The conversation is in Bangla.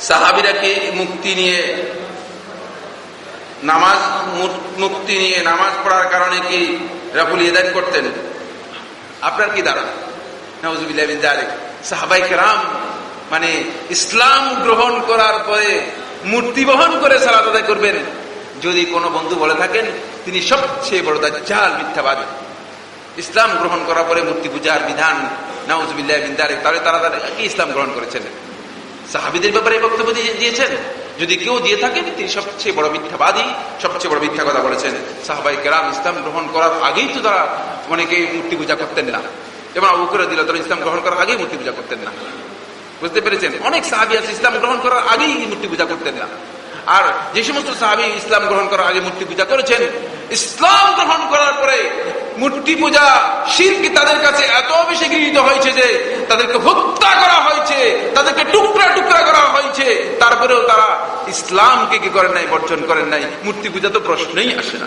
সাহাবিরা কি মুক্তি নিয়ে নামাজ মুক্তি নিয়ে নামাজ পড়ার কারণে কি রাফুল ইদান করতেন? আপনার কি দাঁড়া সাহাবাই মানে ইসলাম গ্রহণ করার পরে মূর্তি বহন করে সালাদ আদায় করবেন। যদি কোনো বন্ধু বলে থাকেন, তিনি সবচেয়ে বড় দাজ্জাল, মিথ্যাবাদী। ইসলাম গ্রহণ করার পরে মূর্তি পূজার বিধান, নাউজবিল্লাহ বিন্দারে তাহলে তারা কি ইসলাম গ্রহণ করেছেন। সাহাবিদের ব্যাপারে বক্তব্য দিয়েছেন। যদি কেউ দিয়ে থাকেন, তিনি সবচেয়ে বড় মিথ্যাবাদী, সবচেয়ে বড় মিথ্যা কথা বলেছেন। সাহাবাই কেরাম ইসলাম গ্রহণ করার আগেই তো তারা অনেকে মূর্তি পূজা করতেন না। এবং আবু দিল তারা ইসলাম গ্রহণ করার আগেই মূর্তি পূজা করতেন না। বুঝতে পেরেছেন? অনেক সাহাবি আছে ইসলাম গ্রহণ করার আগেই মূর্তি পূজা করতেন না। আর যে সমস্ত সাহাবি ইসলাম গ্রহণ করার আগে মূর্তি পূজা করেছেন, ইসলাম গ্রহণ করার পরে মূর্তি পূজা শিল্প তাদের কাছে এত বেশি গৃহীত হয়েছে যে তাদেরকে হত্যা করা হয়েছে তাদেরকে টুকরা টুকরা করা হয়েছে তারপরেও তারা ইসলামকে কি করেন নাই বর্জন করেন নাই? মূর্তি পূজা তো প্রশ্নই আসে না।